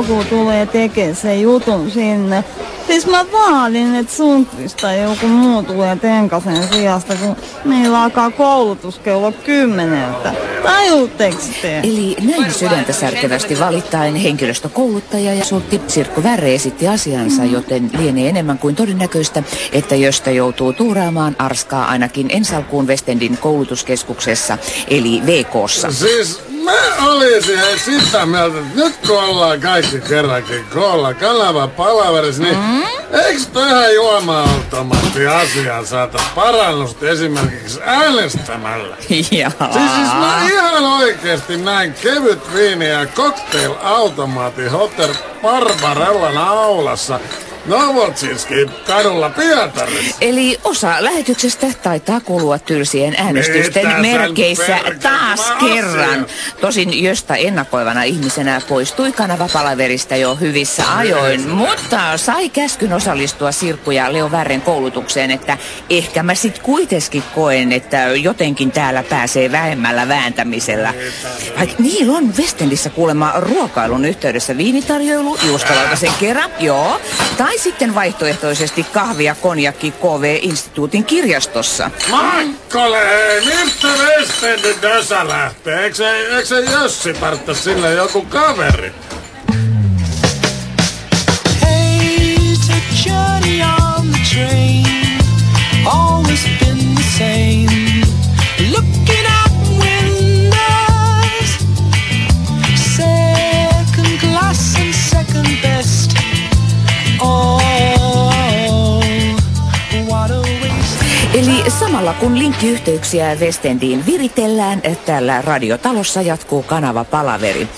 joku tulee tekemään sen jutun sinne. Siis mä vaadin, että Sundqvist tai joku muu tulee Tenkasen sijasta, kun meillä alkaa koulutus kello kymmeneltä. Tajuutteko te? Eli näin sydäntä särkevästi valittain henkilöstökouluttaja ja sultti Sirkku Värre esitti asiansa, joten lienee enemmän kuin todennäköistä, että Jöstä joutuu tuuraamaan arskaa ainakin ensi alkuun Westendin koulutuskeskuksessa, eli VKssa. Siis mä olisin sitä mieltä, että nyt kun ollaan kaikki kerrankin koolla kanava palaverissa, niin mm? eikö tähän juoma-automaatti asiaan saata parannusta esimerkiksi äänestämällä? Jaa. Siis, siis mä ihan oikeesti näin kevyt viini ja cocktail-automaatti Hotel Barbarellan aulassa Novotsinski kadulla Pietarissa. Eli osa lähetyksestä taitaa kulua tylsien äänestysten Mitä merkeissä taas kerran. Tosin josta ennakoivana ihmisenä poistui kanavapalaverista jo hyvissä ajoin, mutta sai käskyn osallistua Sirkku ja Leo Värren koulutukseen, että ehkä mä sit kuitenkin koen, että jotenkin täällä pääsee vähemmällä vääntämisellä. Vaikka niillä on Westendissä kuulemma ruokailun yhteydessä viinitarjoilu, juustolautasen kerran, joo, tai sitten vaihtoehtoisesti kahvia konjakki KV-instituutin kirjastossa. Makkole, mistä Westendin Dösä lähtee? Eikö se, eikö se Jössi tartta sille joku kaveri? Samalla kun linkkiyhteyksiä Westendiin viritellään, täällä radiotalossa jatkuu kanava Palaveri.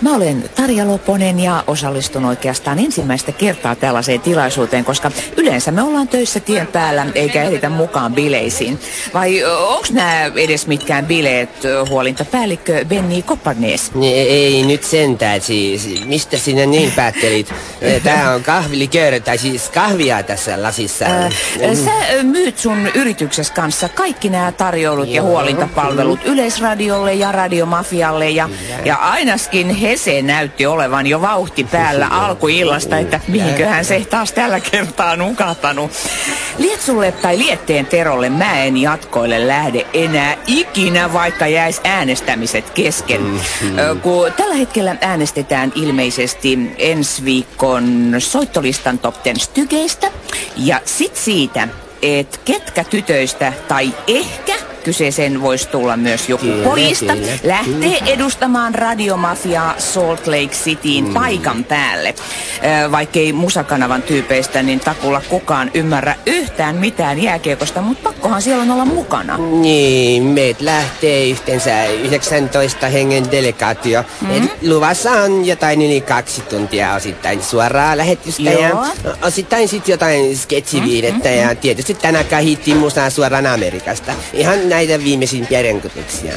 Mä olen Tarja Loponen ja osallistun oikeastaan ensimmäistä kertaa tällaiseen tilaisuuteen, koska yleensä me ollaan töissä tien päällä eikä ehditä mukaan bileisiin. Vai onks nämä edes mitkään bileet, huolintapäällikkö Benny Kopparnees? Ei, ei nyt sentään siis. Mistä sinä niin päättelit? Tää on kahviliköörö, tai siis kahvia tässä lasissa. Ää, Sä myyt sun yrityksessä kanssa kaikki nämä tarjoulut ja Joo. huolintapalvelut Yleisradiolle ja Radiomafialle ja, ja ainakin Hese näytti olevan jo vauhti päällä alkuillasta, että mihinköhän se taas tällä kertaa nukahtanut. Lietsulle tai Lietteen Terolle mä en jatkoille lähde enää ikinä, vaikka jäis äänestämiset kesken. Ö, Kun tällä hetkellä äänestetään ilmeisesti ensi viikon soittolistan top 10 stygeistä ja sit siitä, että ketkä tytöistä tai ehkä kyseeseen voisi tulla myös joku Kyllä, pojista, kyllä. lähtee edustamaan radiomafiaa Salt Lake Cityin Mm. paikan päälle. Vaikkei musakanavan tyypeistä, niin takulla kukaan ymmärrä yhtään mitään jääkiekosta, mutta pakkohan siellä on olla mukana. Niin, meitä lähtee yhteensä 19 hengen delegaatio. Mm-hmm. Et luvassa on jotain yli kaksi tuntia osittain suoraa lähetystä ja Joo. osittain sitten jotain sketsiviidettä mm-hmm. ja tietysti tänään kahittiin musaa suoraan Amerikasta. Ihan näitä viimeisimpiä renkutuksia.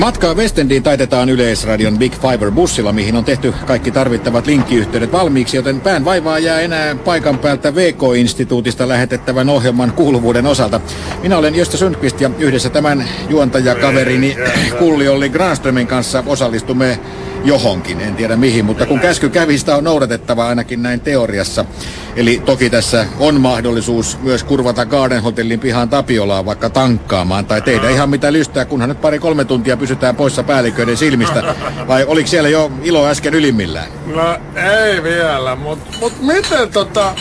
Matkaa Westendiin taitetaan Yleisradion Big Fiber-bussilla, mihin on tehty kaikki tarvittavat linkkiyhteydet valmiiksi, joten pään vaivaa jää enää paikan päältä VK-instituutista lähetettävän ohjelman kuuluvuuden osalta. Minä olen Josta Sundqvist ja yhdessä tämän juontajakaverini Kulli Olli Granströmin kanssa osallistumme johonkin, en tiedä mihin, mutta kun käsky kävi, sitä on noudatettava ainakin näin teoriassa. Eli toki tässä on mahdollisuus myös kurvata Garden Hotellin pihaan Tapiolaa vaikka tankkaamaan tai tehdä ihan mitä lystää, kunhan nyt pari-kolme tuntia pysytään poissa päälliköiden silmistä. Vai oliko siellä jo ilo äsken ylimmillään? No ei vielä, mut, mut miten tota...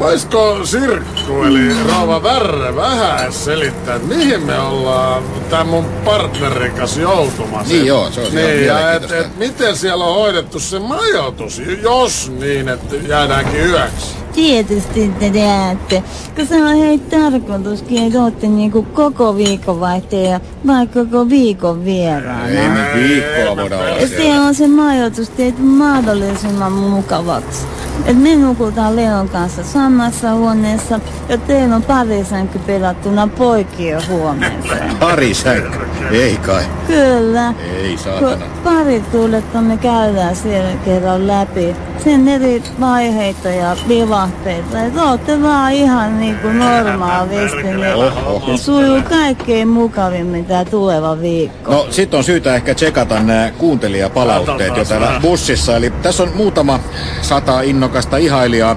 Voisiko Sirkku eli Rauva Värre vähän selittää, että mihin me ollaan tämän mun partnerin kanssa joutumassa? Niin joo, se on Niin, ja et, et, miten siellä on hoidettu se majoitus, jos niin, että jäädäänkin yöksi? Tietysti te teette, kun se on hei tarkoituskin, että ootte niinku koko viikonvaihteen ja vaikka koko viikon vieraana. Ei me viikkoa voida olla se on se majoitus tehty mahdollisimman mukavaksi. Et me nukutaan Leon kanssa samassa huoneessa ja teillä on pari sänky pelattuna poikien huoneeseen. Pari sänky. Ei kai. Kyllä. Ei Kun saatana. pari tuuletta me käydään siellä kerran läpi. Sen eri vaiheita ja vivahteita. Et ootte vaan ihan niinku normaalisti. Niin sujuu kaikkein mukavimmin tää tuleva viikko. No sit on syytä ehkä tsekata nämä kuuntelijapalautteet jo täällä bussissa. Eli tässä on muutama sata innokasta ihailijaa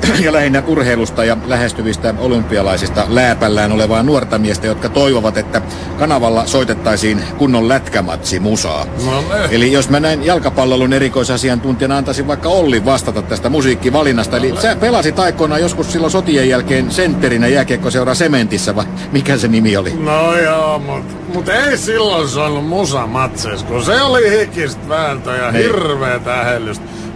ja lähinnä urheilusta ja lähestyvistä olympialaisista lääpällään olevaa nuorta miestä, jotka toivovat, että kanavalla soitettaisiin kunnon lätkämatsi musaa. No. Eli jos mä näin jalkapallon erikoisasiantuntijana antaisin vaikka Olli vastata tästä musiikkivalinnasta. Eli sä pelasit aikoinaan joskus silloin sotien jälkeen sentterinä jääkiekkoseura Sementissä vai mikä se nimi oli? No joo, mut, mut ei silloin soinut musa matseis, kun se oli hikistä vääntöä ja Niin.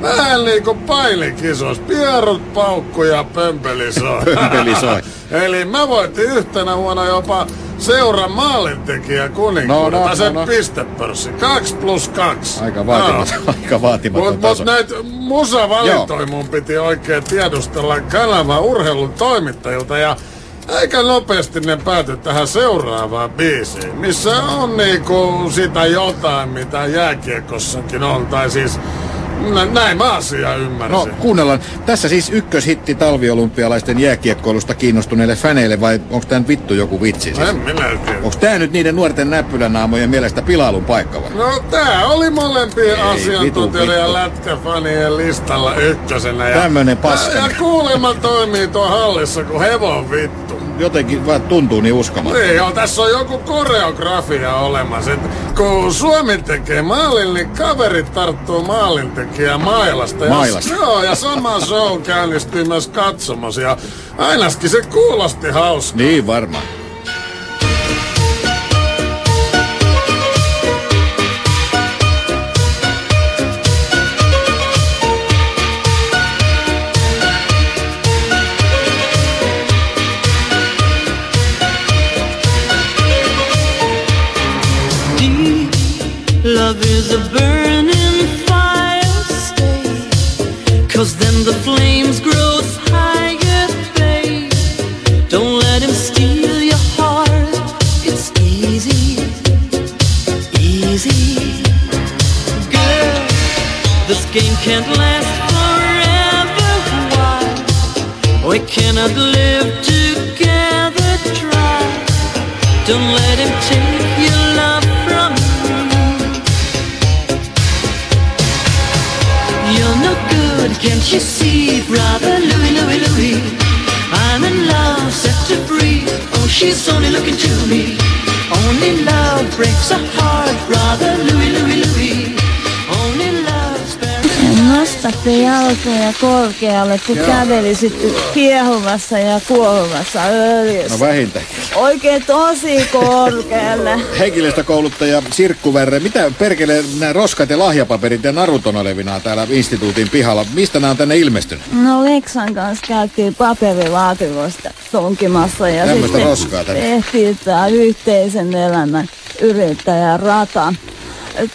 Hirveetä ähellystä. Vähän niinku pailikkisos, pierut paukku ja pömpeli soi. Pömpeli soi. Eli mä voitin yhtenä vuonna jopa seura maalintekijä kuninkuudesta, No, no, se no, no. pistepörssi. 2 plus 2. Aika vaatimaton, aika vaatimaton Mut, taso. mut näitä musavalintoja mun piti oikein tiedustella kanavan urheilun toimittajilta ja aika nopeasti ne päätyi tähän seuraavaan biisiin, missä on niinku sitä jotain, mitä jääkiekossakin on, tai siis nä- näin mä asiaa No ymmärsin. kuunnellaan. Tässä siis ykköshitti talviolympialaisten jääkiekkoilusta kiinnostuneille faneille vai onko nyt vittu joku vitsi? Siis? en minä tiedä. Onko tää nyt niiden nuorten näppylänaamojen mielestä pilailun paikka vai? No tää oli molempien Ei, asiantuntijoiden vitu, ja lätkäfanien listalla ykkösenä. Ja, Tämmönen paska. Ja, ja kuulemma toimii tuo hallissa kuin hevon vittu. Jotenkin vaan tuntuu niin uskomaton. Niin joo, tässä on joku koreografia olemassa. Et kun Suomi tekee maalin, niin kaverit tarttuu maalintekijä mailasta. Ja- Mailasta. Joo, ja sama show käynnistyy myös katsomos. Ja ainakin se kuulosti hauska. Niin varmaan. Can't you see, brother Louis, Louis, Louis? I'm in love, set to free. Oh, she's only looking to me. Only love breaks a heart, brother Louis, Louis, Louis. Only love. Nostatte jalkoja korkealle, kun kävelisitte kiehuvassa ja kuohuvassa öljyssä. No vähintään. Oikein tosi korkealle. Henkilöstökouluttaja Sirkku Värre, mitä perkele nämä roskat ja lahjapaperit ja narut on olevinaan täällä instituutin pihalla? Mistä nämä on tänne ilmestynyt? No Leksan kanssa käytiin paperilaatikosta tunkimassa ja Tämmöistä sitten roskaa tänne. tehtiin tämä yhteisen elämän yrittäjärata.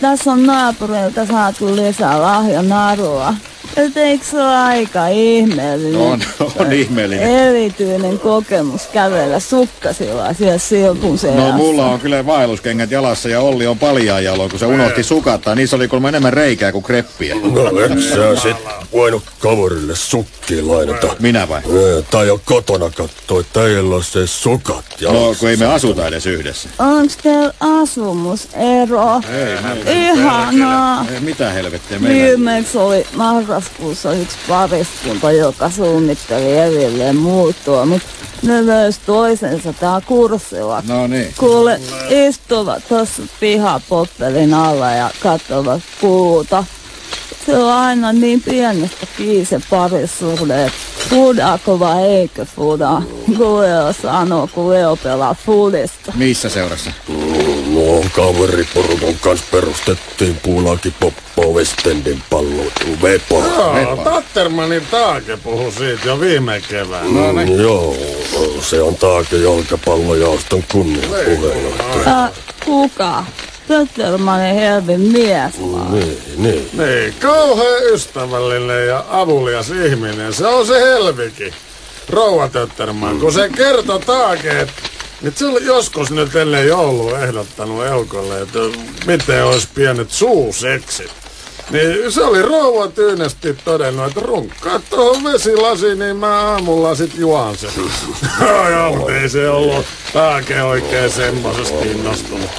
Tässä on naapureilta saatu lisää lahjanarua. Et eikö se ole aika ihmeellinen? On, on ihmeellinen. Erityinen kokemus kävellä sukkasilla siellä silpun seassa. No mulla on kyllä vaelluskengät jalassa ja Olli on paljaa jaloin, kun se unohti sukattaa. Niissä oli kuulemma enemmän reikää kuin kreppiä. No et sä sit voinut kaverille sukkiin lainata. Minä vai? Ee, Tai jo kotona kattoi, että teillä on se sukat No jalassa. kun ei me asuta edes yhdessä. Onks teillä asumusero? Ei, Ihanaa. Ei, mitä helvettiä meillä? Viimeksi oli marraskuussa yksi pariskunta, joka suunnitteli erilleen muuttua, mutta ne löysi toisensa tää kurssilla. No niin. Kuule, istuvat tuossa pihapoppelin alla ja katsovat puuta. Se on aina niin pienestä kiinni se parisuhde, että Fudako vai eikö fuda? Kun Leo sanoo, kun Leo pelaa fudista. Missä seurassa? No, kaveriporukan kanssa perustettiin puulaki Poppo Westendin palloilu Vepa. Joo, Tattermanin taake puhui siitä jo viime keväänä. No niin. Joo, se on taake jalkapallojaoston kunnia puheenjohtaja. Äh, kuka? Töttermanin Helvin mies vai? Niin, niin. Niin, kauhean ystävällinen ja avulias ihminen. Se on se Helviki. Rouva Tötterman, kun se kertoi taake, että se oli joskus nyt ennen joulua ehdottanut Eukolle, että miten olisi pienet suuseksit. Niin se oli rouva tyynesti todennut, että runkkaa tuohon vesilasiin, niin mä aamulla sit juon sen. Joo, mutta ei se ollut taake oikein semmosesta innostunut.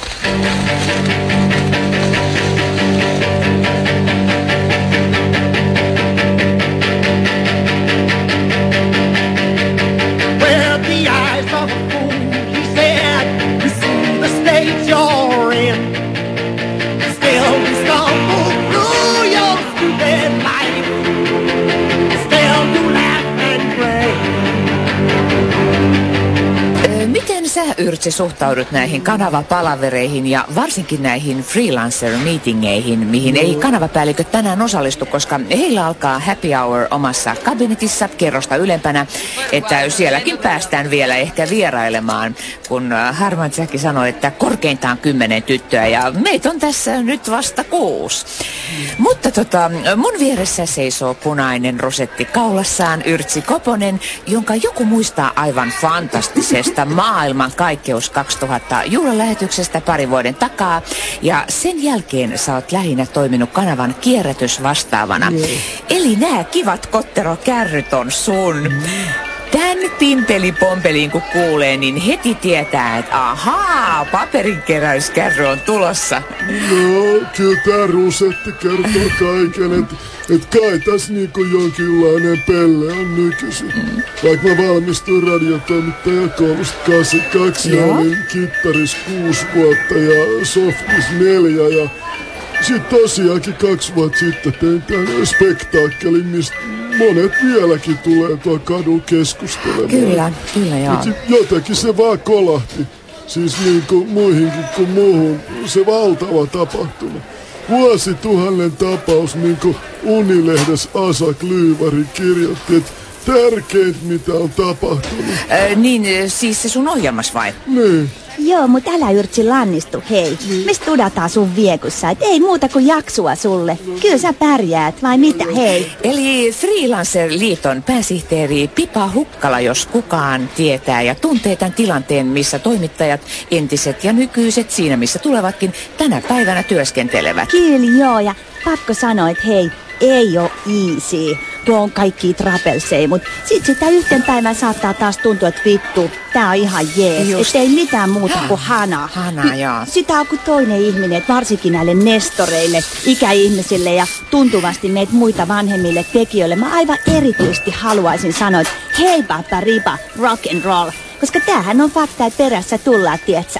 Sä Yrtsi suhtaudut näihin kanavapalavereihin ja varsinkin näihin freelancer-meetingeihin, mihin ei kanavapäällikö tänään osallistu, koska heillä alkaa happy hour omassa kabinetissa kerrosta ylempänä, että sielläkin päästään vielä ehkä vierailemaan, kun äh, Harman Jackie sanoi, että korkeintaan kymmenen tyttöä ja meitä on tässä nyt vasta kuusi. Mutta tota, mun vieressä seisoo punainen rosetti kaulassaan Yrtsi Koponen, jonka joku muistaa aivan fantastisesta maailman kaikkeus 2000 juhlalähetyksestä pari vuoden takaa. Ja sen jälkeen sä oot lähinnä toiminut kanavan kierrätysvastaavana. Eli nämä kivat kotterokärryt on sun. Tän pimpelipompeliin kun kuulee, niin heti tietää, että ahaa, paperinkeräyskärry on tulossa. No, kyllä tää rusetti kertoo kaiken, että et kai tässä niinku jonkinlainen pelle on nykyisin. Vaikka mä valmistuin radiotoimittajakoulusta 82 ja olin kittaris kuusi vuotta ja softis neljä ja sit tosiaankin kaksi vuotta sitten tein tän spektaakkelin, mistä monet vieläkin tulee tuolla kadulla keskustelemaan. Kyllä, kyllä joo. Jotenkin se vaan kolahti. Siis niin kuin muihinkin kuin muuhun. Se valtava tapahtuma. Vuosituhannen tapaus, niin kuin Unilehdes Asa Klyyvari kirjoitti, että tärkeintä mitä on tapahtunut. Ö, niin, siis se sun ohjelmas vai? Niin. Joo, mut älä yrtsi lannistu, hei. Me studataan sun viekussa, et ei muuta kuin jaksua sulle. Kyllä sä pärjäät, vai mitä, hei? Eli Freelancer-liiton pääsihteeri Pipa Hukkala, jos kukaan tietää ja tuntee tämän tilanteen, missä toimittajat, entiset ja nykyiset, siinä missä tulevatkin, tänä päivänä työskentelevät. Kyllä joo, ja pakko sanoa, että hei, ei oo easy. Tuo on kaikki trapelsei, mut sit sitä yhten päivän saattaa taas tuntua, että vittu, tää on ihan jees. Just. Et ei mitään muuta kuin hana. Hana, joo. Sitä on kuin toinen ihminen, varsinkin näille nestoreille, ikäihmisille ja tuntuvasti meitä muita vanhemmille tekijöille. Mä aivan erityisesti haluaisin sanoa, että hei papa ripa, rock and roll. Koska tämähän on fakta, että perässä tullaan, tietsä.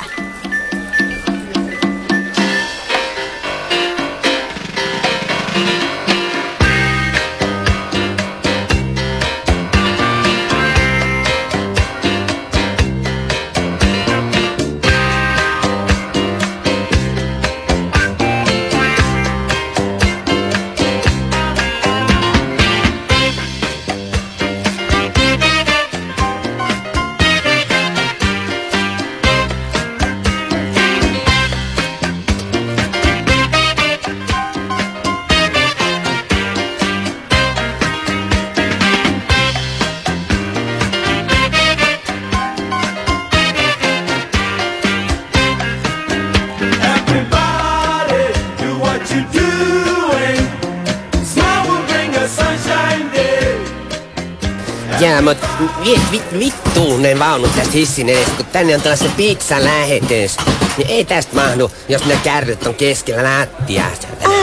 Hissin edes, kun tänne on tällaisen pizzan lähetys. Niin ei tästä mahdu, jos ne kärryt on keskellä lattiaa.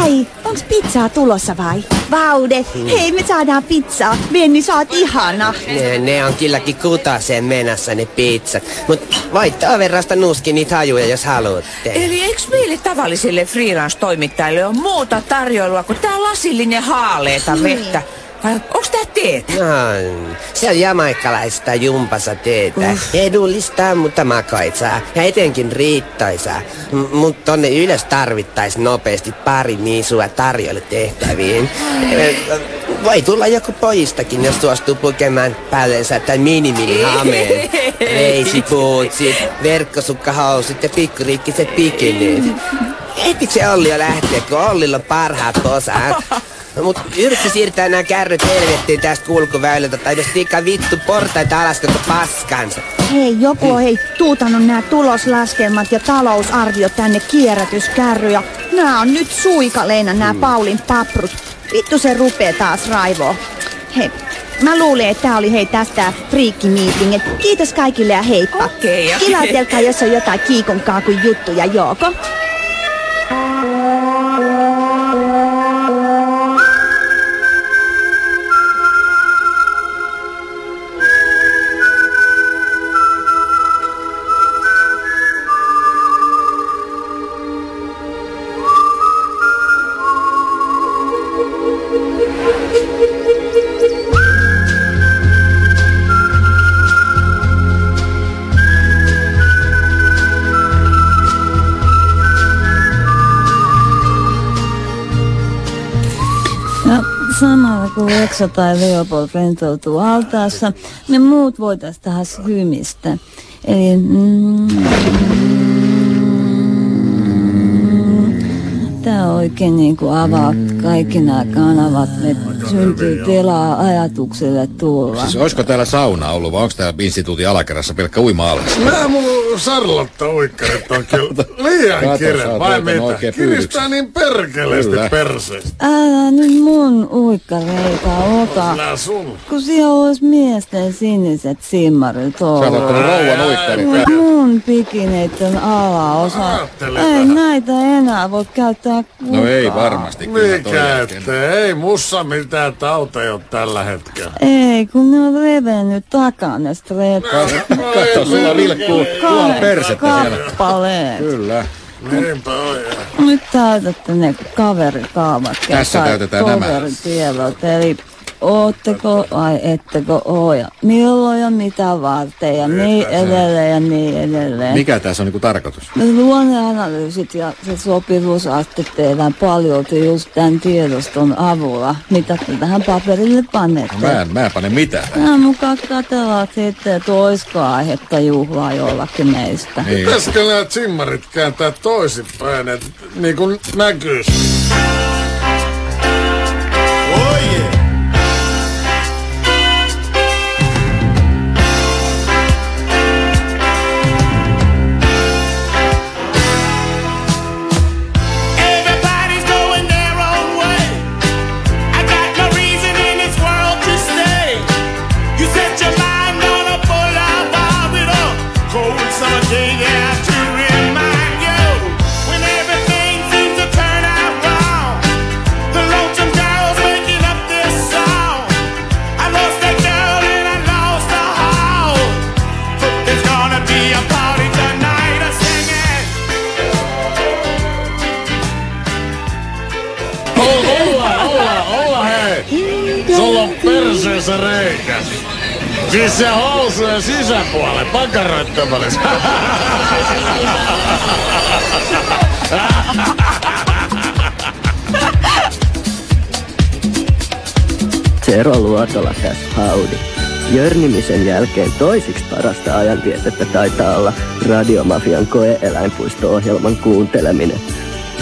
Ai, onks pizzaa tulossa vai? Vaude, hei me saadaan pizzaa. Venni, sä oot ihana. Ne, ne on kylläkin kutaseen menossa ne pizzat. Mut voit overrasta nuski niitä hajuja, jos haluatte. Eli eikö meille tavallisille freelance-toimittajille ole muuta tarjoilua kuin tää lasillinen haaleeta vettä? Vai onks tää teetä? No, se on jamaikkalaista jumpasa teetä. Edullista, mutta makaitsaa. Ja etenkin riittaisaa. M- mut tonne ylös tarvittais nopeasti pari miisua tarjolle tehtäviin. Eh, Voi tulla joku pojistakin, jos suostuu pukemaan päällensä tai mini hameen. Reisipuutsit, verkkosukkahousut ja pikkuriikkiset bikinit. Ehtikö se Olli jo lähteä, kun Ollilla on parhaat posat? No, mut yritä siirtää nämä kärryt helvettiin tästä kulkuväylältä tai jos tiikkaa vittu portaita alas koko paskansa. Hei, joku on hei tuutannut nämä tuloslaskelmat ja talousarviot tänne kierrätyskärryjä. Nää on nyt suikaleina nämä Paulin paprut. Vittu se rupee taas raivoo. Hei, mä luulen, että tää oli hei tästä freakki meeting. Et Kiitos kaikille ja heippa. Okei, okei. Kilautelkaa, jos on jotain kiikon kaakun juttuja, Jooko. Tai Leopold rentoutuu altaassa, me muut voitais taas hymistä. Eli... Mm, Tää oikein niin kuin avaa kaikki nämä kanavat, että syntyy tilaa ajatukselle tulla. Siis olisiko täällä sauna ollut vai onko täällä instituutin alakerrassa pelkkä uima-alas? Nää mun sarlotta uikkarit on kyllä liian oot vai mitä? Kiristää niin perkeleesti Kyllä. perseestä. Älä nyt mun uikkareita ota, Nää sun. kun siellä olisi miesten siniset simmarit Sä oot ottanut rouvan uikkarit. Mun pikineiden alaosa. Ei näitä enää voi käyttää kukaan. No ei varmasti. Mikä jälkeen. ettei, ei mussa mitään tauteja ole tällä hetkellä. Ei, kun ne on revennyt takana ne stretchat. Katso, sulla vilkkuu tuolla persettä siellä. Kappaleet. Kyllä. Niinpä on. Nyt täytätte ne kaverikaavat. Tässä täytetään nämä. Eli ootteko vai ettekö oo ja milloin ja mitä varten ja niin edelleen ja niin edelleen. Mikä tässä on niinku tarkoitus? Ne luonneanalyysit ja se sopivuusaste tehdään paljolti just tämän tiedoston avulla, mitä te tähän paperille panette. No mä en, mä en pane mitään. Nämä mukaan katsellaan sitten, että olisiko aihetta juhlaa jollakin meistä. Niin. Pitäisikö nämä zimmarit kääntää toisinpäin, että niin kuin näkyis? Jälkeen toisiksi parasta ajanvietettä taitaa olla Radiomafian koe-eläinpuisto-ohjelman kuunteleminen.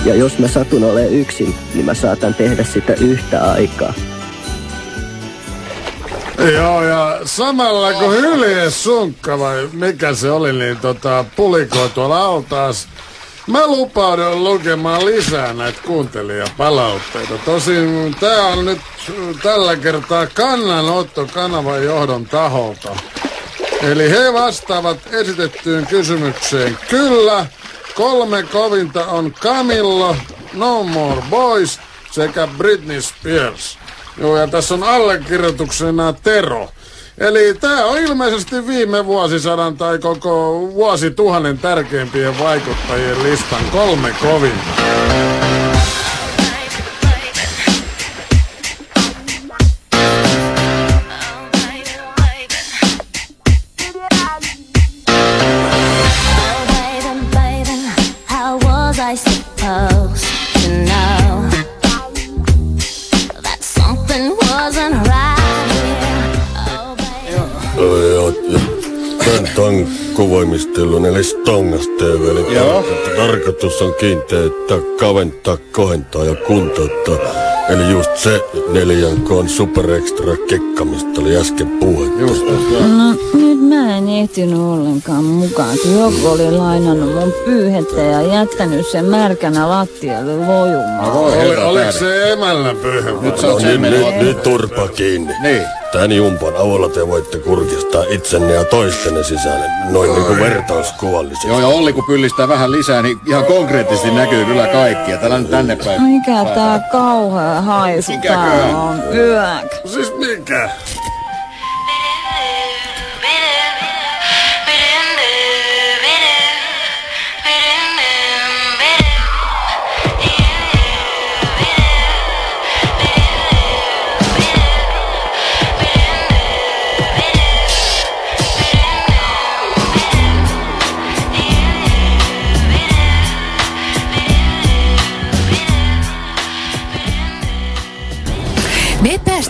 Ja jos mä satun olemaan yksin, niin mä saatan tehdä sitä yhtä aikaa. Joo, ja samalla kun hylje sunkka vai mikä se oli, niin tota, pulikoi tuolla altaas. Mä lupaudun lukemaan lisää näitä kuuntelijapalautteita. Tosin tää on nyt tällä kertaa kannanotto kanavan johdon taholta. Eli he vastaavat esitettyyn kysymykseen kyllä. Kolme kovinta on Camillo, No More Boys sekä Britney Spears. Joo, ja tässä on allekirjoituksena Tero. Eli tämä on ilmeisesti viime vuosisadan tai koko vuosituhannen tärkeimpien vaikuttajien listan kolme kovinta. Tankovoimistelun eli Stongas TV, eli Joo. tarkoitus on kiinteyttää, kaventaa, kohentaa ja kuntouttaa. Eli just se neljän koon super extra kekkamista oli äsken puhetta. Just, No nyt mä en ehtinyt ollenkaan mukaan, kun joku oli lainannut mun pyyhettä ja jättänyt sen märkänä lattialle lojumaan. voi Oli, herra oliko se emällä pyyhe? Nyt No niin, nyt, mennyt. nyt turpa kiinni. Niin. Tän jumpan avulla te voitte kurkistaa itsenne ja toistenne sisälle, noin niinku vertauskuvallisesti. Joo, ja Olli kun pyllistää vähän lisää, niin ihan konkreettisesti näkyy kyllä kaikki. Ja täällä nyt tänne päin. Mikä tää kauhea haisu täällä on? Yök. Siis mikä?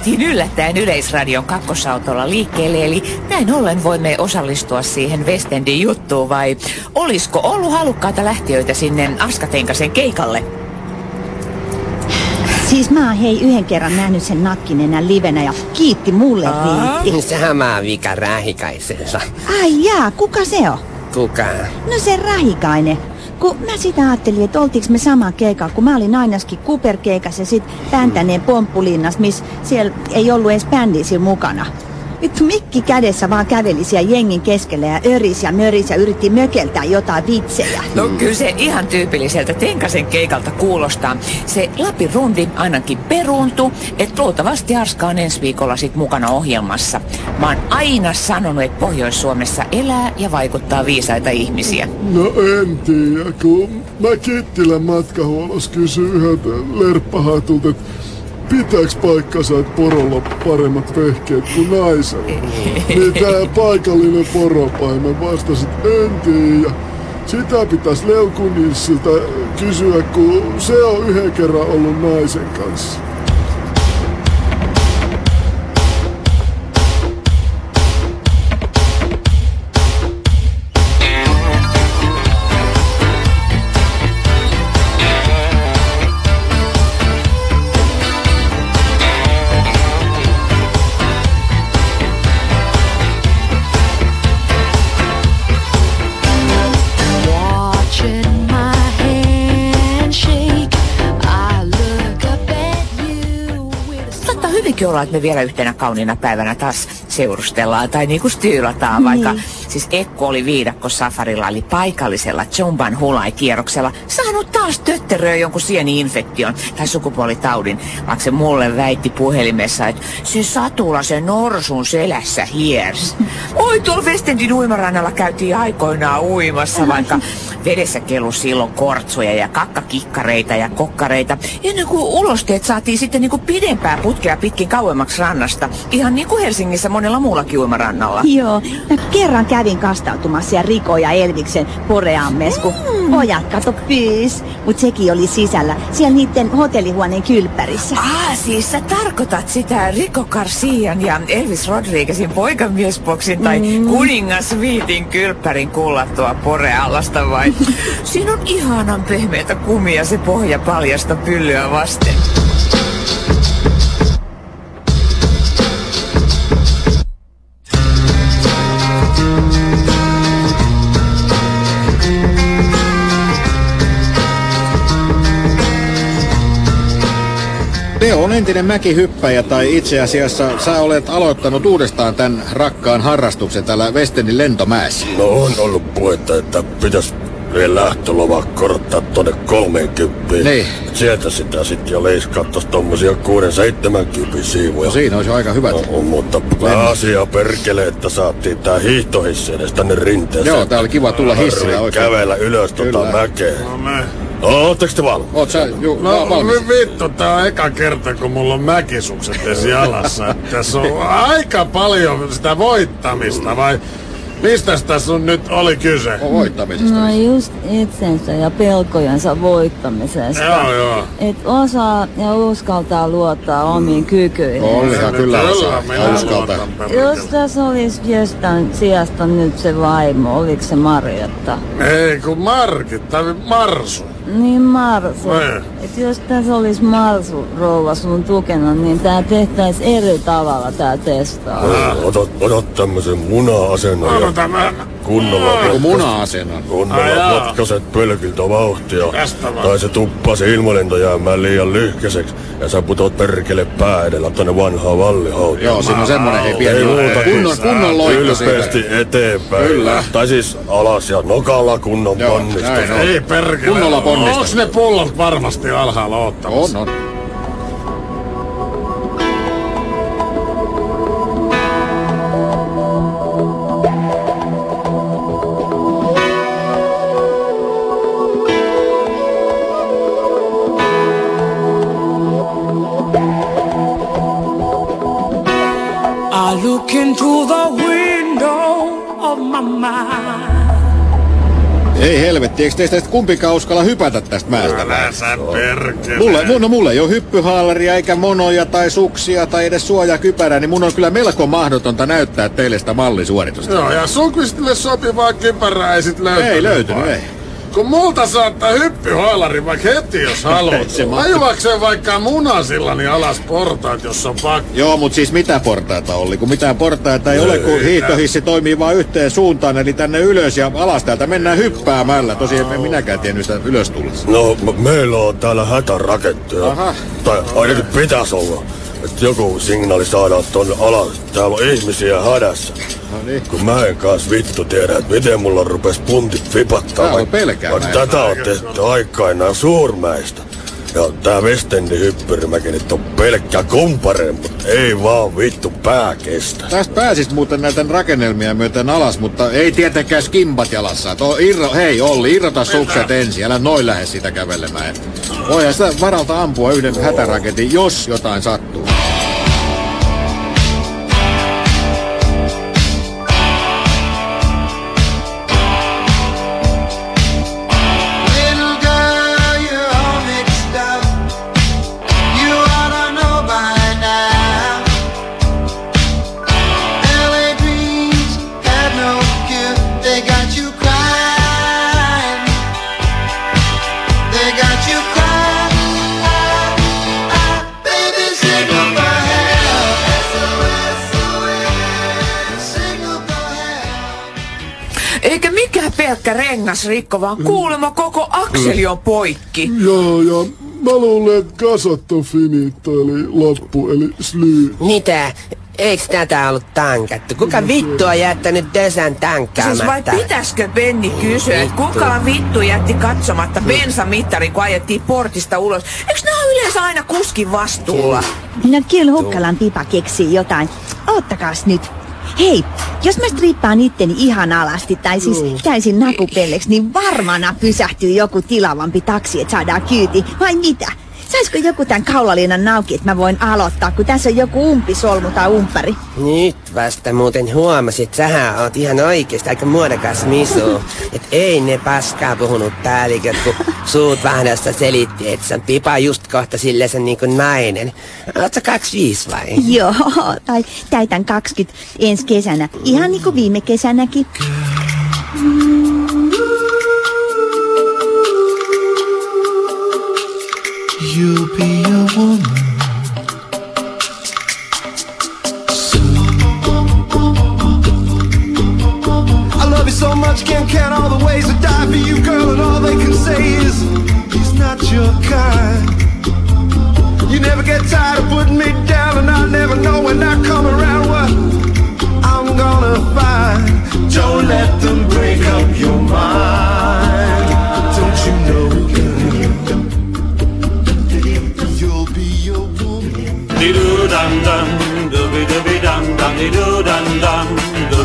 Päästiin yllättäen Yleisradion kakkosautolla liikkeelle, eli näin ollen voimme osallistua siihen Westendin juttuun, vai olisiko ollut halukkaita lähtiöitä sinne Askatenkasen keikalle? Siis mä oon hei yhden kerran nähnyt sen nakkinenä livenä ja kiitti mulle riitti. Sama vika rähikaisella. Ai jaa, kuka se on? Kuka? No se Rahikainen. Kun mä sitä ajattelin, että oltiinko me sama keikka, kun mä olin ainakin Cooper-keikassa ja sit Päntäneen pomppulinnas, missä siellä ei ollut edes bändi siellä mukana. Vittu mikki kädessä vaan käveli siellä jengin keskellä ja öris ja möris ja yritti mökeltää jotain vitsejä. No kyllä se ihan tyypilliseltä Tenkasen keikalta kuulostaa. Se Lapin rundi ainakin peruuntu, että luultavasti Arska on ensi viikolla sit mukana ohjelmassa. Mä oon aina sanonut, että Pohjois-Suomessa elää ja vaikuttaa viisaita ihmisiä. No en tiedä, kun mä Kittilän matkahuollossa kysyin yhdeltä lerppahatulta, että pitääks paikkansa, että porolla on paremmat vehkeet kuin naisella. niin tää paikallinen poropaimen vastasi, että en tiedä. Sitä pitäisi Leukunissilta kysyä, kun se on yhden kerran ollut naisen kanssa. Hyvinkin olla, että me vielä yhtenä kauniina päivänä taas seurustellaan tai niinku styylataan, vaikka siis Ekko oli viidakko safarilla eli paikallisella Jumban hulai-kierroksella saanut taas tötteröä jonkun sieni-infektion tai sukupuolitaudin, vaikka se mulle väitti puhelimessa, että se satula se norsun selässä hiers. Oi, tuolla Westendin uimarannalla käytiin aikoinaan uimassa, vaikka vedessä kellu silloin kortsuja ja kakkakikkareita ja kokkareita. Ennen kuin ulosteet saatiin sitten niinku pidempää putkea pitkin kauemmaksi rannasta. Ihan niin kuin Helsingissä monella muullakin uimarannalla. Joo, kerran kävin kastautumassa ja Riko ja Elviksen poreammes, kun pojat kato pyys, mut sekin oli sisällä, siellä niiden hotellihuoneen kylppärissä. Ah, siis sä tarkoitat sitä Rico Garcian ja Elvis Rodriguezin poikamiesboksin tai mm. kuningas Viitin kylppärin kullattua poreallasta vai? Siinä on ihanan pehmeätä kumia se pohja paljasta pyllyä vasten. Teo on entinen mäkihyppäjä tai itse asiassa sä olet aloittanut uudestaan tämän rakkaan harrastuksen täällä Westendin lentomäessä. No on ollut puhetta, että pitäis vielä lähtölova korottaa tonne 30. Niin. Sieltä sitä sitten jo leiskattais tommosia 6-70 siivuja. No siinä olisi jo aika hyvät. No, mutta asia perkele, että saatiin tää hiihtohissi edes tänne rinteeseen. Joo, tää oli kiva tulla hissillä oikein. kävellä ylös tota mäkeä. No me. Ootteko te valmiit? Oot sä ju, No valmis? vi- vittu, tää on eka kerta, kun mulla on mäkisukset edes jalassa. Tässä on aika paljon sitä voittamista, vai Mistäs tässä on nyt oli kyse? Voittamisesta. No just itsensä ja pelkojensa voittamisesta. Joo, joo. Et osaa ja uskaltaa luottaa omiin kykyihin. Olihan kyllä osaa. minä Ja uskaltaa. Jos tässä olisi jostain sijasta nyt se vaimo, oliko se Marjatta? Ei kun Markit tai Marsu. Niin Marsu. Niin. Et jos tässä olisi Marsu rouva sun tukena, niin tää tehtäis eri tavalla tää testaus. Ota, ota tämmösen muna-asennon ja Ota mä. Kunnolla, Joku muna-asennon. Kunnolla potkaset pölkiltä vauhtia. Tai se tuppaa se ilmalento jäämään liian lyhkäiseksi ja sä putot perkele pää edellä tonne vanhaan vallihautaan. Joo, siinä on semmonen hei pieni Ei muuta kuin kunnon, kunnon loikka siitä. ylpeästi eteenpäin. Kyllä. Tai siis alas ja nokalla kunnon Joo. Ei perkele. Kunnolla ponnista. Onks ne pullot varmasti alhaalla ottamassa? On, on. I look into the window of my mind. Ei helvetti, eikö teistä kumpikaan uskalla hypätä tästä mäestä? Älä sä perkele. Mulle, mun, no mulle ei ole hyppyhaalaria eikä monoja tai suksia tai edes suojakypärää, niin mun on kyllä melko mahdotonta näyttää teille sitä mallisuoritusta. Joo, ja Sukvistille sopivaa kypärää ei sit löytynyt. Ei löytynyt, vai? ei. Kun multa saattaa hyppyhoilari vaikka heti, jos haluat. Se Ajuakseen vaikka munasillani alas portaat, jos on pakko. Joo, mutta siis mitä portaita oli? Kun mitään portaita ei ole, kun hiihtohissi toimii vain yhteen suuntaan, eli tänne ylös ja alas täältä mennään hyppäämällä. Tosiaan en minäkään tiennyt sitä ylös tullessa. No, meillä on täällä hätäraketteja. Aha. Tai ainakin pitäisi olla. Että joku signaali saadaan tonne alas. Täällä on ihmisiä hädässä. No niin. Kun mä en kanssa vittu tiedä, että miten mulla rupes puntit vipattaa. Tää on vaikka Tätä on tehty aikainaan suurmäistä. Ja tää Westendin hyppyrimäki nyt on pelkkä kumpare, mutta ei vaan vittu pää kestä. Tästä pääsis muuten näitä rakennelmia myöten alas, mutta ei tietenkään skimbat jalassa. Irro, hei Olli, irrota sukset ensin, älä noin lähde sitä kävelemään. Voihan sitä varalta ampua yhden hätäraketin, jos jotain sattuu. Rengasrikko, vaan kuulemma koko akseli on poikki. Joo, ja mä luulen, että kasat on finito, eli loppu, eli sly. Mitä? Eiks tätä ollut tankattu? Kuka vittu on jättänyt Dösän Siis vai tankkaamatta? pitäisikö Benni kysyä, että kuka vittu jätti katsomatta bensamittarin, kun ajettiin portista ulos? Eikö nämä ole yleensä aina kuskin vastuulla? No kyllä Hukkalan pipa keksii jotain. Oottakaas nyt. Hei, jos mä strippaan itteni ihan alasti tai siis täysin nakupelleksi, niin varmana pysähtyy joku tilavampi taksi, että saadaan kyyti. Vai mitä? Saisiko joku tän kaulaliinan nauki, että mä voin aloittaa, kun tässä on joku umpisolmu tai umppari? Nyt vasta muuten huomasin, että sähän oot ihan oikeesti aika muodokas misu. Et ei ne paskaa puhunut päälliköt, kun suut vahdasta selitti, että sä pipa just kohta silleen sen niinku nainen. Oot sä 25 vai? Joo, tai täytän 20 ensi kesänä. Ihan niin kuin viime kesänäkin. You'll be a woman. I love you so much, can't count all the ways I die for you, girl, and all they can say is he's not your kind. You never get tired of putting me down, and I never know when I come around what I'm gonna find. Don't let them break up your mind.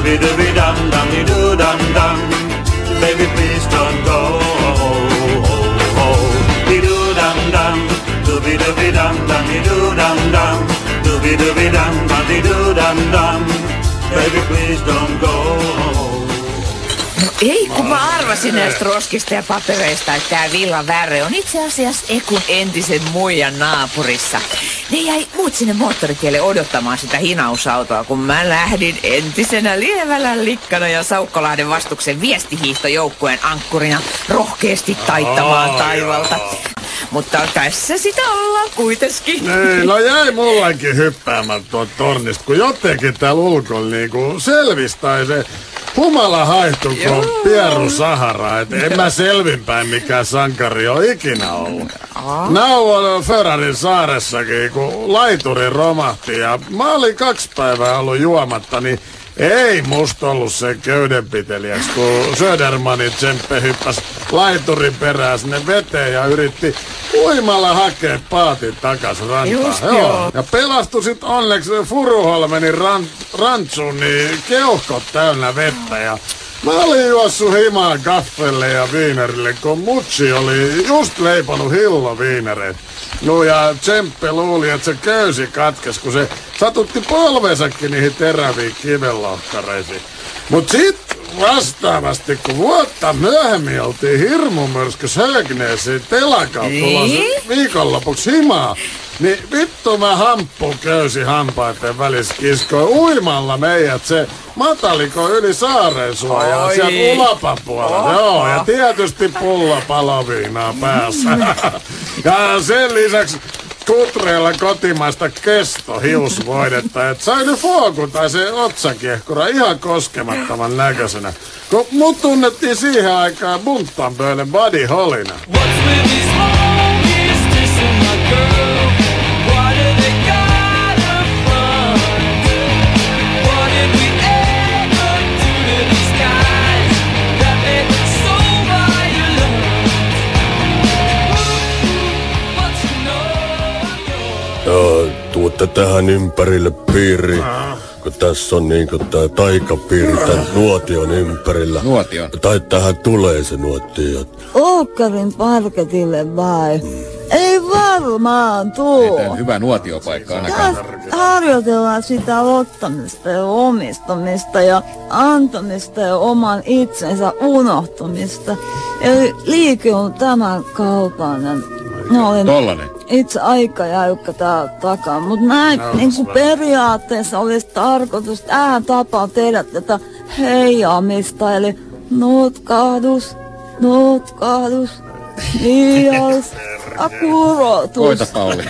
Dooby dooby dum dum, doo dum dum. Baby, please don't go. Doo dum dum, dooby dooby dum dum, doo dum dum, dooby dooby dum dum, doo dum dum. Baby, please don't go. No ei, kun mä arvasin näistä roskista ja papereista, että tää Villa Värre on itse asiassa Ekun entisen muijan naapurissa. Ne jäi muut sinne moottoritielle odottamaan sitä hinausautoa, kun mä lähdin entisenä lievällä likkana ja Saukkolahden vastuksen viestihiihtojoukkueen ankkurina rohkeasti taittamaan Aa, taivalta. Mutta tässä sitä ollaan kuitenkin. Ei, no jäi mullekin hyppäämään tuon tornista, kun jotenkin täällä ulkolla niinku selvisi tai se humala haihtu kuin Pieru Sahara. Et en mä selvinpäin mikään sankari ole ikinä ollut. Nauvoin Ferrarin saaressakin, kun laituri romahti ja mä olin kaksi päivää ollut juomatta, niin ei musta ollut sen köydenpitelijäksi, kun Södermanin Tsemppe hyppäsi laiturin perään sinne veteen ja yritti uimalla hakea paatin takas rantaan. Just joo. Ja pelastui sit onneksi Furuholmenin ran, rantsuun, niin keuhkot täynnä vettä ja Mä olin juossut himaan kaffelle ja viinerille, kun Mutsi oli just leiponut hilloviinereitä. No ja Tsemppe luuli, että se köysi katkes, kun se satutti polvensakin niihin teräviin kivenlohkareisiin. Mut sit vastaavasti, kun vuotta myöhemmin oltiin hirmumyrskys Högneesiin telakalla tulossa viikonlopuksi himaa, niin vittu mä hamppu köysi hampaiden välissä kiskoin uimalla meidät se mataliko yli saaren suojaa Oi. sieltä ulapapuolella. Joo, ja tietysti pullo paloviinaa päässä. ja sen lisäksi kutreilla kotimaista kestohiusvoidetta, että sai nyt fuoku tai se otsakiehkura ihan koskemattoman näköisenä. Kun mut tunnettiin siihen aikaan Buntanbölen Buddy Hollina. Joo, tuotte tähän ympärille piiri. Kun tässä on niinku tää taikapiiri tän nuotion ympärillä. Nuotio? Tai tähän tulee se nuotio. Ookkarin parketille vai? Ei varmaan tuu. Ei hyvä nuotiopaikka ainakaan. Taas harjoitellaan sitä ottamista ja omistamista ja antamista ja oman itsensä unohtamista. Eli liike on tämän kaltainen. Mä olen Tollanen. Itse aika jäykkä täällä takaa, mutta näin niin kuin periaatteessa olisi tarkoitus tähän tapaan tehdä tätä heijaamista, eli notkahdus, notkahdus, liiaus ja kurotus. Koita Pauli.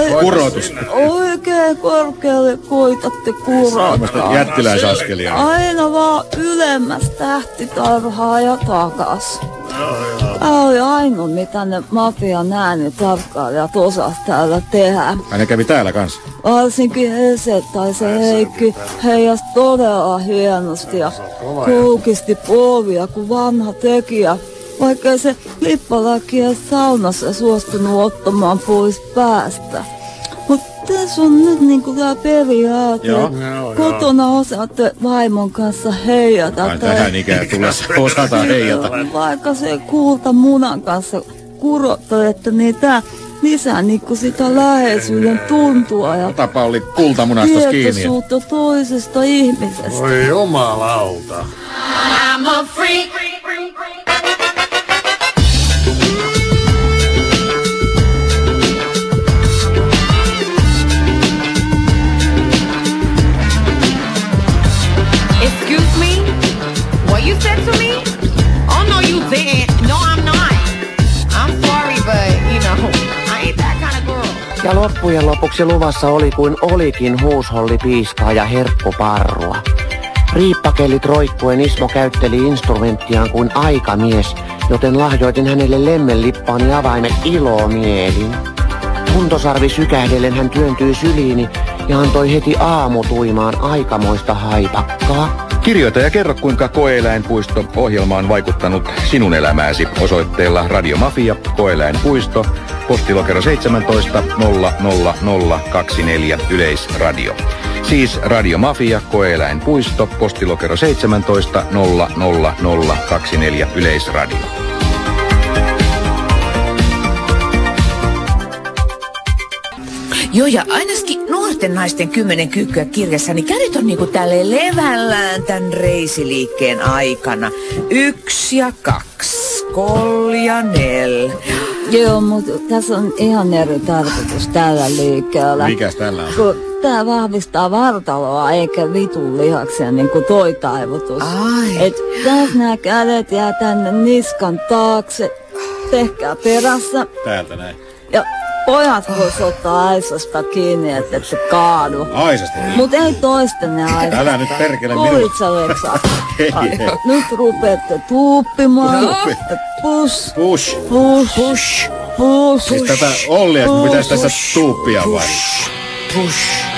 Ei, Kurotus. Oikein korkealle koitatte kurottaa. Tämmöistä jättiläisaskelia. Aina vaan ylemmäs tähtitarhaa ja takas. Tämä oli ainoa, mitä ne mafian äänitarkkailijat osas täällä tehdä. Ai ne kävi täällä kanssa. Varsinkin Hese tai se Heikki heijas todella hienosti ja kulkisti polvia kuin vanha tekijä. Vaikka se lippalakia saunassa suostunut ottamaan pois päästä. Tässä on nyt niinku tää periaate. Joo. Joo, Kotona osaatte vaimon kanssa heijata. Ai tähän ikään tullessa osataan heijata. Vaikka se kulta munan kanssa kurottelette, niin tää lisää niinku sitä läheisyyden tuntua ja Ota Pauli kultamunastas kiinni. tietoisuutta toisesta ihmisestä. Voi jumalauta. I'm a freak. Excuse Loppujen lopuksi luvassa oli kuin olikin huusholli piiskaa ja herkkuparrua. Riippakelit roikkuen Ismo käytteli instrumenttiaan kuin aikamies, joten lahjoitin hänelle lemmenlippaani avaimet ilomielin. Kuntosarvi sykähdellen hän työntyi syliini ja antoi heti aamutuimaan aikamoista haipakkaa. Kirjoita ja kerro, kuinka Koeeläinpuisto-ohjelma on vaikuttanut sinun elämääsi osoitteella Radiomafia, Koeeläinpuisto, postilokero 17 00024 Yleisradio. Siis Radiomafia, Koeeläinpuisto, postilokero 17 00024 Yleisradio. Joo, ja ainakin nuorten naisten kymmenen kyykkyä kirjassa, niin kädet on niinku tälleen levällään tämän reisiliikkeen aikana. Yksi ja kaksi, kol ja nel. Joo, mutta tässä on ihan eri tarkoitus tällä liikkeellä. Mikäs tällä on? Kun tää vahvistaa vartaloa eikä vitun lihaksia niin kuin toi taivutus. Ai. Et taas nämä kädet jää tänne niskan taakse. Tehkää perässä. Täältä näin. Ja pojat vois ottaa aisasta kiinni, että et se kaadu. Aisasta. Mut ei toistenne aisasta. Älä nyt perkele minua. Kuulit sä, Leksa? Ei, Ai, ei. Nyt rupeatte tuuppimaan. Tuuppi. Push. Push. Push. Push. Push. Siis tätä Ollia, pitäisi tässä tuuppia vai? Push.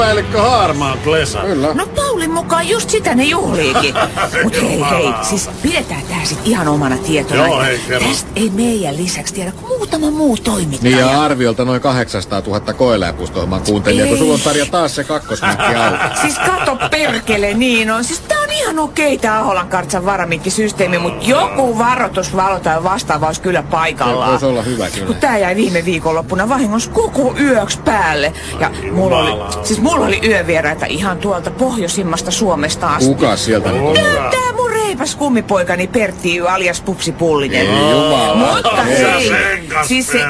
Ylipäällikkö Haarmaa Klesa. Kyllä. No Paulin mukaan just sitä ne juhliikin. Mut hei hei, siis pidetään tää sit ihan omana tietona. Joo, hei, kerro. Tästä ei meidän lisäksi tiedä kuin muutama muu toimittaja. Niin ja arviolta noin 800 000 koeläinpuistoilman kuuntelijaa, kun sulla on Tarja taas se kakkosminkki auki. Siis kato perkele, niin on. Siis tää on ihan okei tää Aholan kartsan varaminkkisysteemi, mut joku varoitusvalo tai vastaava olisi kyllä Se paikallaan. voisi olla hyvä kyllä. Kun tää jäi viime viikonloppuna vahingossa koko yöksi päälle. Ja mulla oli, siis mulla oli yövieraita ihan tuolta pohjoisimmasta Suomesta asti. Kuka sieltä nyt on? Tää, tää reipas kummipoikani Pertti alias Pupsi Pullinen. Ei jumala. Mutta Ei. hei, siis se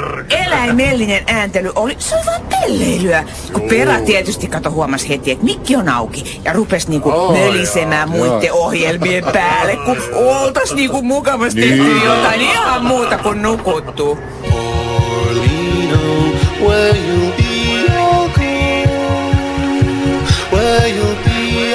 eläimellinen ääntely oli, se oli vaan pelleilyä. Kun perä tietysti kato huomas heti, että mikki on auki ja rupes niinku Oh, mölisemään joo. muiden ohjelmien päälle, kun oltas niinku mukavasti Niin. tehty jotain ihan muuta kuin nukuttu. Where you'll be where you'll be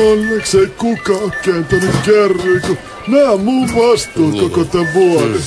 Onneksi ei kukaan kääntänyt kärryä, kun nää on mun vastuun koko tämän vuoden.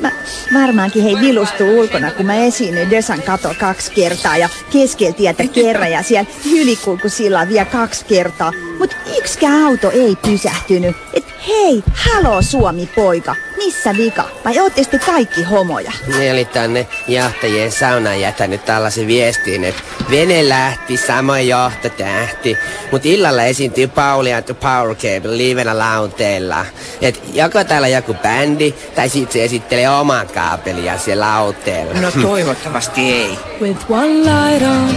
Mä varmaankin hei vilustuu ulkona, kun mä esiinnyin Desan kato kaksi kertaa ja keskellä tietä kerran ja siellä ylikulkusilla vielä kaksi kertaa. Mut yksikään auto ei pysähtynyt. Et hei, halo Suomi poika, missä vika? Vai ootte sitten kaikki homoja? Ne oli tänne johtajien saunaan jätänyt tällaisen viestin, että vene lähti, samoin johtotähti. Mut illalla esiintyy Pauli and the Power Cable livenä lauteella. Et joko täällä joku bändi, tai sit se esittelee omaa kaapelia siellä lauteella. No toivottavasti ei. With one light on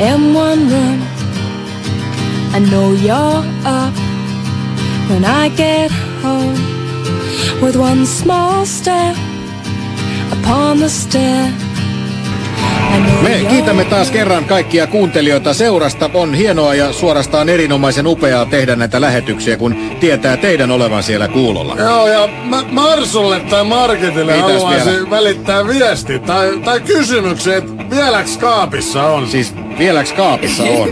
and one room, I know you're up when I get home. With one small step upon the stair, I know Me kiitämme taas kerran kaikkia kuuntelijoita seurasta. On hienoa ja suorastaan erinomaisen upeaa tehdä näitä lähetyksiä, kun tietää teidän olevan siellä kuulolla. Joo, ja mä Marsulle tai Marketille Mitäs haluaisin vielä? välittää viesti tai, tai kysymyksen, että vieläks kaapissa on? Siis vieläks kaapissa on?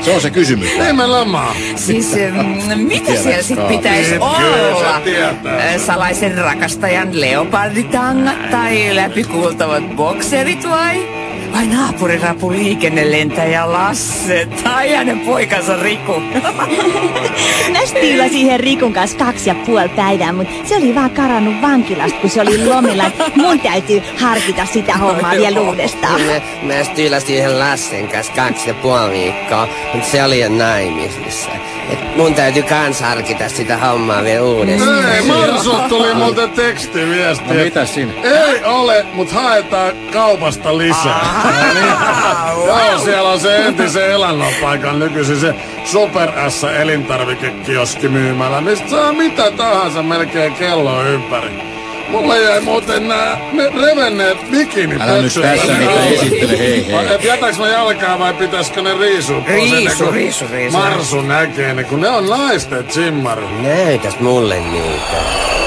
Se on se kysymys. Nimenomaan. Siis mm, mitä Tiedän, siellä sit pitäisi olla? tietää. Salaisen rakastajan leoparditangat tai läpikuultavat bokserit vai? Vai naapurirapu liikennelentäjä Lasse tai hänen poikansa Riku? Mä stiilasin siihen Rikun kanssa kaksi ja puoli päivää, mutta se oli vaan karannut vankilasta, kun se oli lomilla. Mun täytyy harkita sitä hommaa vielä uudestaan. Mä, mä stylasin yhden Lassen kanssa kaksi ja puoli viikkoa, mutta se oli jo naimisissa. Et mun täytyy kans harkita sitä hommaa vielä uudestaan. Ei, Marsulta tuli muuten tekstiviesti. No mitäs siinä? Ei ole, mut haetaan kaupasta lisää. No niin. Joo, siellä on se entisen elannonpaikan nykyisin se Super S elintarvikekioski myymällä, mistä saa mitä tahansa melkein kello ympäri. Mulla jäi muuten nää ne revenneet bikini Älä nyt tässä niitä esittele, hei hei. Et jätäks mä jalkaa vai pitäisikö ne riisua? Riisu, kuin riisu, riisu. Marsu näkee ne, kun ne on naisten zimmarit. Näytäs mulle niitä.